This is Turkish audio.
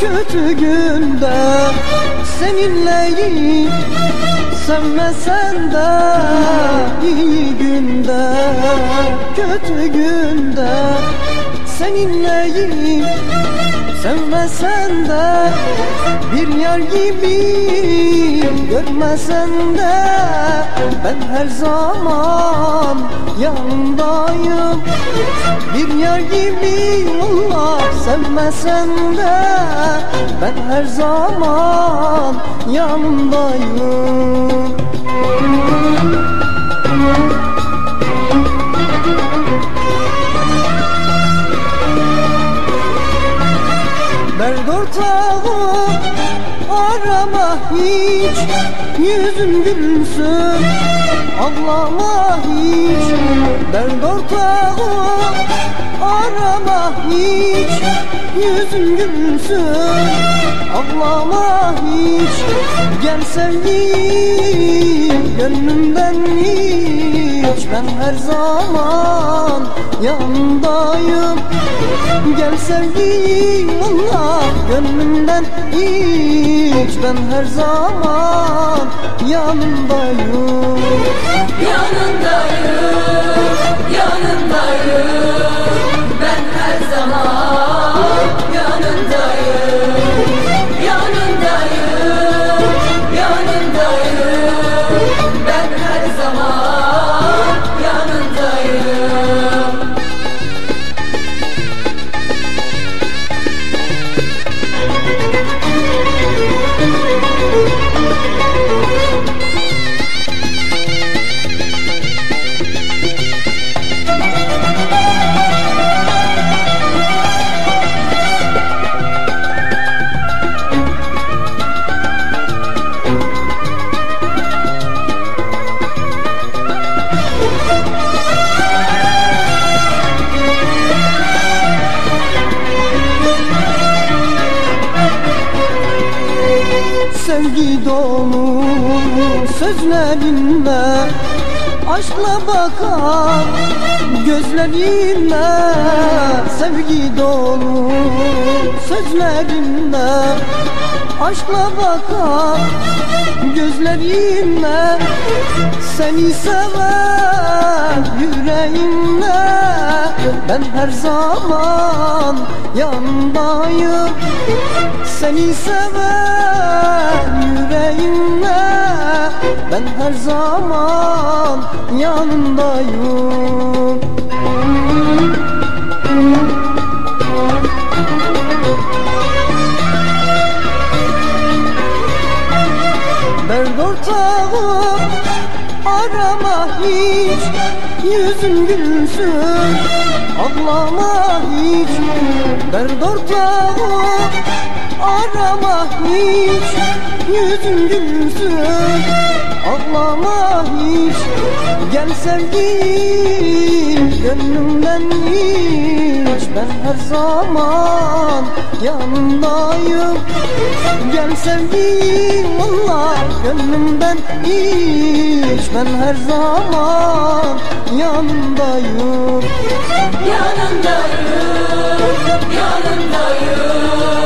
kötü günde Seninleyim sevmesen de iyi günde kötü günde Seninleyim sevmesen de bir yer gibi görmesen de ben her zaman yanındayım bir yer gibi Allah sevmesen de ben her zaman yanındayım arama hiç Yüzün gülsün. Ağlama hiç Dert ortağı arama hiç Yüzün gülsün. Ağlama hiç Gel sevgilim gönlümden hiç Ben her zaman yanındayım Gel sevdiğim Allah gönlümden hiç Ben her zaman yanındayım Yanındayım, Sevgi dolu sözlerinle Aşkla bakan gözlerinle Sevgi dolu sözlerinle Aşkla bakan gözlerinle Seni seven yüreğimle. Ben her zaman yanındayım Seni seven yüreğimle. Ben her zaman yanındayım Dert ortağı arama hiç Yüzün gülsün. Ağlama hiç Dert ortağı arama hiç Yüzün gülsün. Ağlama hiç Gel sevgilim gönlümden hiç Ben her zaman yanındayım. Gel sevgilim Allah gönlümden hiç Ben her zaman yanındayım. Yanındayım, yanındayım